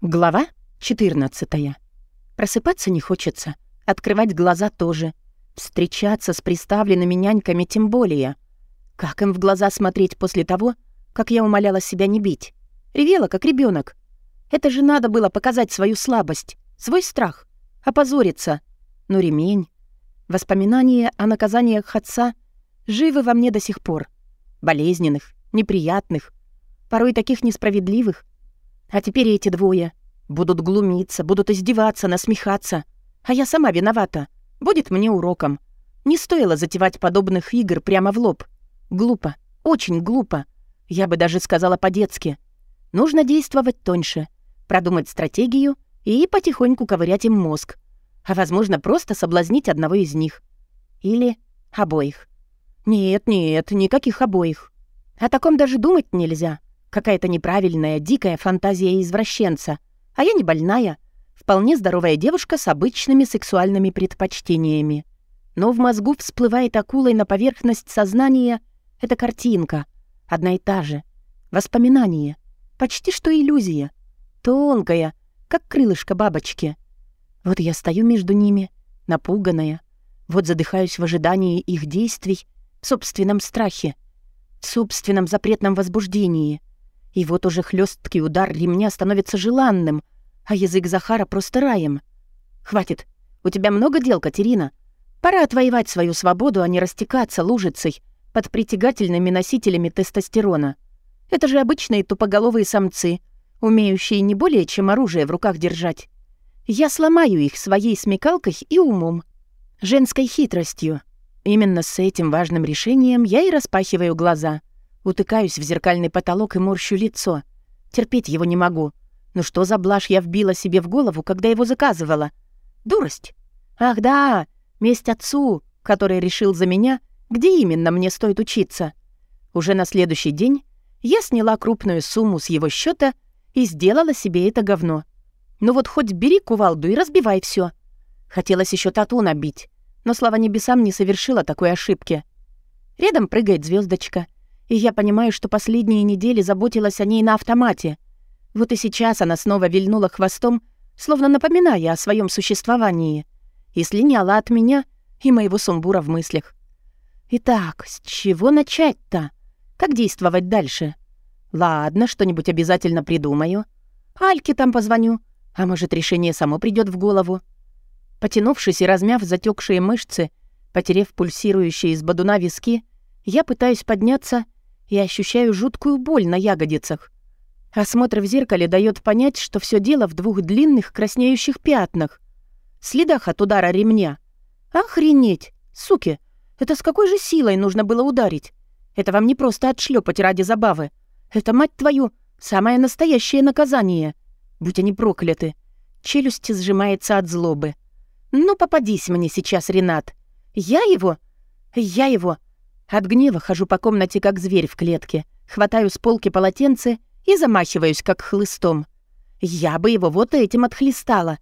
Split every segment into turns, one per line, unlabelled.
Глава 14. Просыпаться не хочется, открывать глаза тоже. Встречаться с приставленными няньками тем более. Как им в глаза смотреть после того, как я умоляла себя не бить? Ревела, как ребенок. Это же надо было показать свою слабость, свой страх, опозориться. Но ремень... Воспоминания о наказаниях отца живы во мне до сих пор. Болезненных, неприятных, порой таких несправедливых, а теперь эти двое будут глумиться, будут издеваться, насмехаться. А я сама виновата. Будет мне уроком. Не стоило затевать подобных игр прямо в лоб. Глупо, очень глупо. Я бы даже сказала по-детски. Нужно действовать тоньше, продумать стратегию и потихоньку ковырять им мозг. А, возможно, просто соблазнить одного из них. Или обоих. Нет, нет, никаких обоих. О таком даже думать нельзя. Какая-то неправильная, дикая фантазия извращенца. А я не больная. Вполне здоровая девушка с обычными сексуальными предпочтениями. Но в мозгу всплывает акулой на поверхность сознания эта картинка. Одна и та же. Воспоминание. Почти что иллюзия. Тонкая, как крылышко бабочки. Вот я стою между ними, напуганная. Вот задыхаюсь в ожидании их действий, в собственном страхе, в собственном запретном возбуждении — и вот уже хлесткий удар ремня становится желанным, а язык Захара просто раем. «Хватит. У тебя много дел, Катерина. Пора отвоевать свою свободу, а не растекаться лужицей под притягательными носителями тестостерона. Это же обычные тупоголовые самцы, умеющие не более чем оружие в руках держать. Я сломаю их своей смекалкой и умом, женской хитростью. Именно с этим важным решением я и распахиваю глаза. Утыкаюсь в зеркальный потолок и морщу лицо. Терпеть его не могу. Ну что за блажь я вбила себе в голову, когда его заказывала? Дурость. Ах да, месть отцу, который решил за меня, где именно мне стоит учиться. Уже на следующий день я сняла крупную сумму с его счета и сделала себе это говно. Ну вот хоть бери кувалду и разбивай все. Хотелось еще тату набить, но, слава небесам, не совершила такой ошибки. Рядом прыгает звездочка — и я понимаю, что последние недели заботилась о ней на автомате. Вот и сейчас она снова вильнула хвостом, словно напоминая о своем существовании, и слиняла от меня и моего сумбура в мыслях. Итак, с чего начать-то? Как действовать дальше? Ладно, что-нибудь обязательно придумаю. Альке там позвоню, а может, решение само придет в голову. Потянувшись и размяв затекшие мышцы, потерев пульсирующие из бодуна виски, я пытаюсь подняться — и ощущаю жуткую боль на ягодицах. Осмотр в зеркале дает понять, что все дело в двух длинных краснеющих пятнах. Следах от удара ремня. Охренеть! Суки! Это с какой же силой нужно было ударить? Это вам не просто отшлепать ради забавы. Это, мать твою, самое настоящее наказание. Будь они прокляты. Челюсть сжимается от злобы. Ну, попадись мне сейчас, Ренат. Я его? Я его от гнева хожу по комнате, как зверь в клетке, хватаю с полки полотенце и замахиваюсь, как хлыстом. Я бы его вот этим отхлестала.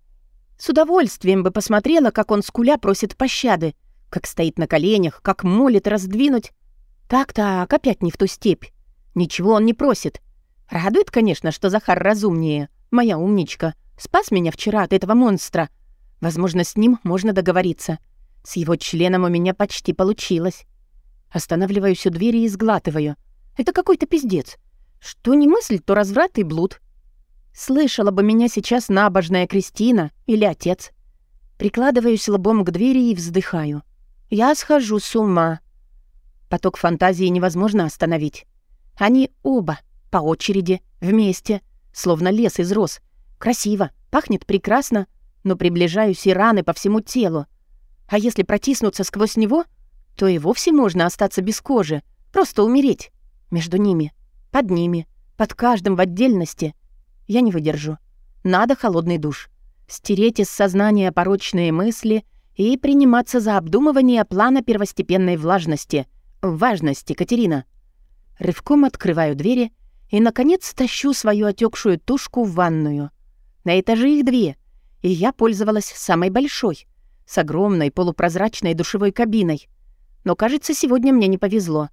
С удовольствием бы посмотрела, как он скуля просит пощады, как стоит на коленях, как молит раздвинуть. Так-так, опять не в ту степь. Ничего он не просит. Радует, конечно, что Захар разумнее. Моя умничка. Спас меня вчера от этого монстра. Возможно, с ним можно договориться. С его членом у меня почти получилось. Останавливаюсь у двери и сглатываю. Это какой-то пиздец. Что не мысль, то разврат и блуд. Слышала бы меня сейчас набожная Кристина или отец. Прикладываюсь лбом к двери и вздыхаю. Я схожу с ума. Поток фантазии невозможно остановить. Они оба, по очереди, вместе, словно лес из роз. Красиво, пахнет прекрасно, но приближаюсь и раны по всему телу. А если протиснуться сквозь него — то и вовсе можно остаться без кожи, просто умереть. Между ними, под ними, под каждым в отдельности. Я не выдержу. Надо холодный душ. Стереть из сознания порочные мысли и приниматься за обдумывание плана первостепенной влажности. Важности, Катерина. Рывком открываю двери и, наконец, тащу свою отекшую тушку в ванную. На этаже их две, и я пользовалась самой большой, с огромной полупрозрачной душевой кабиной — но, кажется, сегодня мне не повезло,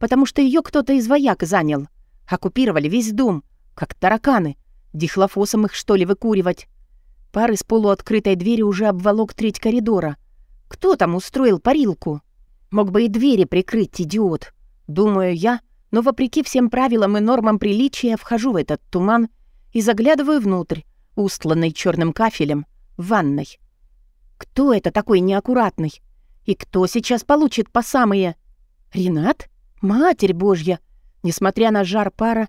потому что ее кто-то из вояк занял. Оккупировали весь дом, как тараканы. Дихлофосом их, что ли, выкуривать? Пар из полуоткрытой двери уже обволок треть коридора. Кто там устроил парилку? Мог бы и двери прикрыть, идиот. Думаю я, но вопреки всем правилам и нормам приличия вхожу в этот туман и заглядываю внутрь, устланный черным кафелем, в ванной. Кто это такой неаккуратный? И кто сейчас получит по самые... Ренат? Матерь Божья! Несмотря на жар пара,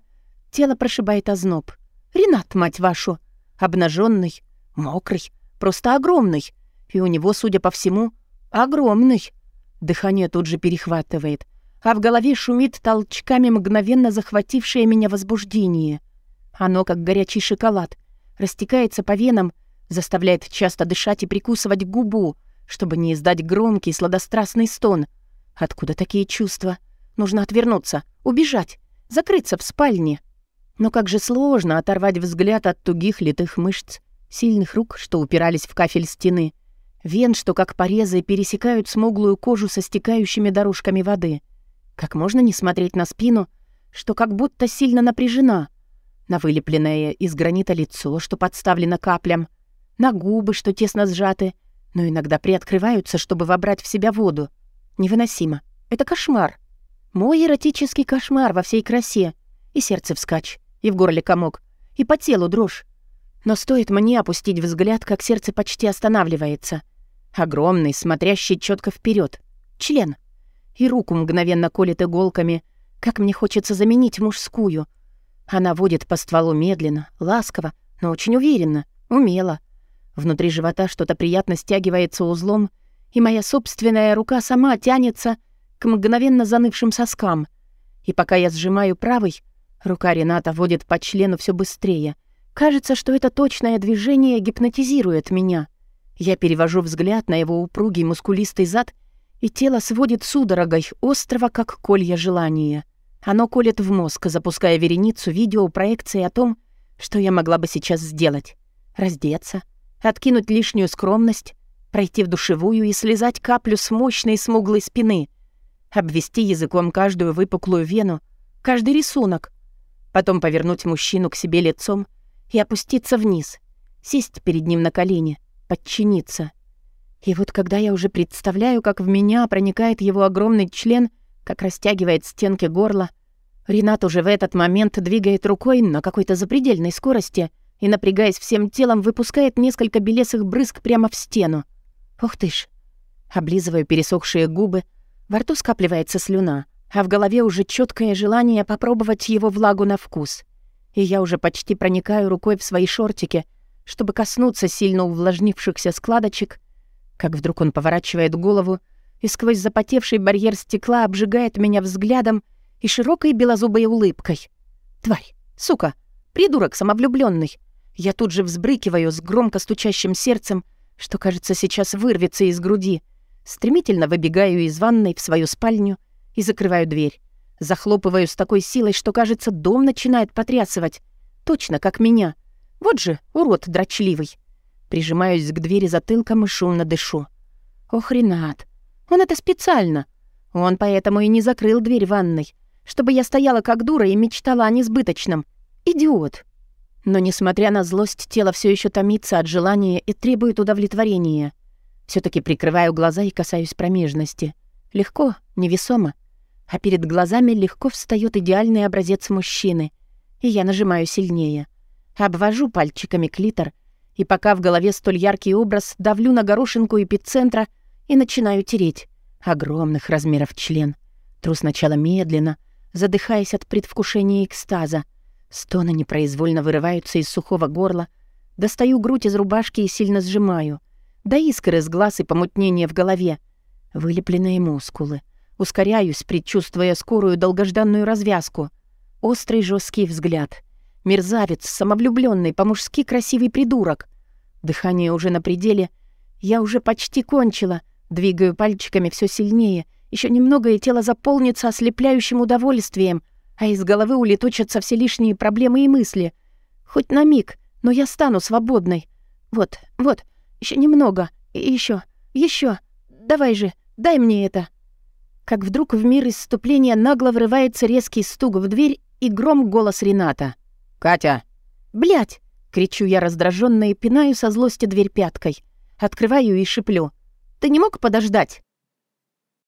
тело прошибает озноб. Ренат, мать вашу! Обнаженный, мокрый, просто огромный. И у него, судя по всему, огромный. Дыхание тут же перехватывает, а в голове шумит толчками мгновенно захватившее меня возбуждение. Оно, как горячий шоколад, растекается по венам, заставляет часто дышать и прикусывать губу, чтобы не издать громкий сладострастный стон. Откуда такие чувства? Нужно отвернуться, убежать, закрыться в спальне. Но как же сложно оторвать взгляд от тугих литых мышц, сильных рук, что упирались в кафель стены, вен, что как порезы пересекают смуглую кожу со стекающими дорожками воды. Как можно не смотреть на спину, что как будто сильно напряжена, на вылепленное из гранита лицо, что подставлено каплям, на губы, что тесно сжаты, но иногда приоткрываются, чтобы вобрать в себя воду. Невыносимо. Это кошмар. Мой эротический кошмар во всей красе. И сердце вскачь, и в горле комок, и по телу дрожь. Но стоит мне опустить взгляд, как сердце почти останавливается. Огромный, смотрящий четко вперед, Член. И руку мгновенно колет иголками, как мне хочется заменить мужскую. Она водит по стволу медленно, ласково, но очень уверенно, умело. Внутри живота что-то приятно стягивается узлом, и моя собственная рука сама тянется к мгновенно занывшим соскам. И пока я сжимаю правой, рука Рената водит по члену все быстрее. Кажется, что это точное движение гипнотизирует меня. Я перевожу взгляд на его упругий мускулистый зад, и тело сводит судорогой, острого, как колья желания. Оно колет в мозг, запуская вереницу видеопроекции о том, что я могла бы сейчас сделать. Раздеться, откинуть лишнюю скромность, пройти в душевую и слезать каплю с мощной смуглой спины, обвести языком каждую выпуклую вену, каждый рисунок, потом повернуть мужчину к себе лицом и опуститься вниз, сесть перед ним на колени, подчиниться. И вот когда я уже представляю, как в меня проникает его огромный член, как растягивает стенки горла, Ренат уже в этот момент двигает рукой на какой-то запредельной скорости — и, напрягаясь всем телом, выпускает несколько белесых брызг прямо в стену. Ух ты ж! Облизываю пересохшие губы, во рту скапливается слюна, а в голове уже четкое желание попробовать его влагу на вкус. И я уже почти проникаю рукой в свои шортики, чтобы коснуться сильно увлажнившихся складочек, как вдруг он поворачивает голову и сквозь запотевший барьер стекла обжигает меня взглядом и широкой белозубой улыбкой. «Тварь! Сука! Придурок самовлюбленный! Я тут же взбрыкиваю с громко стучащим сердцем, что, кажется, сейчас вырвется из груди. Стремительно выбегаю из ванной в свою спальню и закрываю дверь. Захлопываю с такой силой, что, кажется, дом начинает потрясывать. Точно, как меня. Вот же, урод дрочливый. Прижимаюсь к двери затылком и шумно дышу. Ох, Ренат, он это специально. Он поэтому и не закрыл дверь ванной, чтобы я стояла как дура и мечтала о несбыточном. Идиот. Но, несмотря на злость, тело все еще томится от желания и требует удовлетворения. все таки прикрываю глаза и касаюсь промежности. Легко, невесомо. А перед глазами легко встает идеальный образец мужчины. И я нажимаю сильнее. Обвожу пальчиками клитор, и пока в голове столь яркий образ, давлю на горошинку эпицентра и начинаю тереть. Огромных размеров член. Тру сначала медленно, задыхаясь от предвкушения экстаза, Стоны непроизвольно вырываются из сухого горла. Достаю грудь из рубашки и сильно сжимаю. До искры с глаз и помутнение в голове. Вылепленные мускулы. Ускоряюсь, предчувствуя скорую долгожданную развязку. Острый жесткий взгляд. Мерзавец, самовлюбленный, по-мужски красивый придурок. Дыхание уже на пределе. Я уже почти кончила. Двигаю пальчиками все сильнее. Еще немного, и тело заполнится ослепляющим удовольствием — а из головы улетучатся все лишние проблемы и мысли. Хоть на миг, но я стану свободной. Вот, вот, еще немного, и еще, еще. Давай же, дай мне это. Как вдруг в мир исступления нагло врывается резкий стук в дверь и гром голос Рената.
«Катя!»
Блять! Кричу я раздраженно и пинаю со злости дверь пяткой. Открываю и шиплю. «Ты не мог подождать?»